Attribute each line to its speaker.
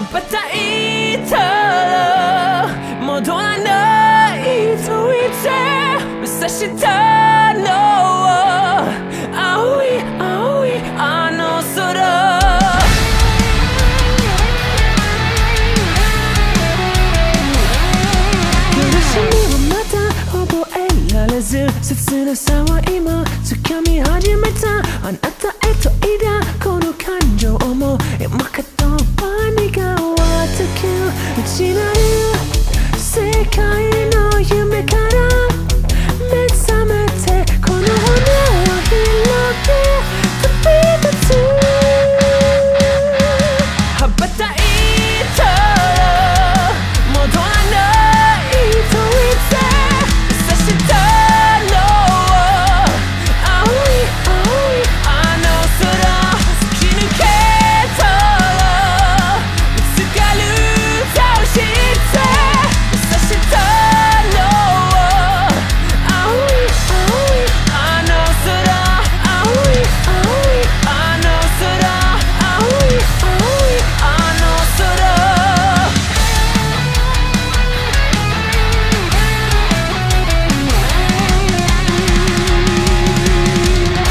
Speaker 1: 羽ばたいたら戻らないと言って目指したのは青い青いあの空。苦しみはまた覚えられず切なさは今掴み始めた。あなたへと抱この感情も今かってくうちなる世界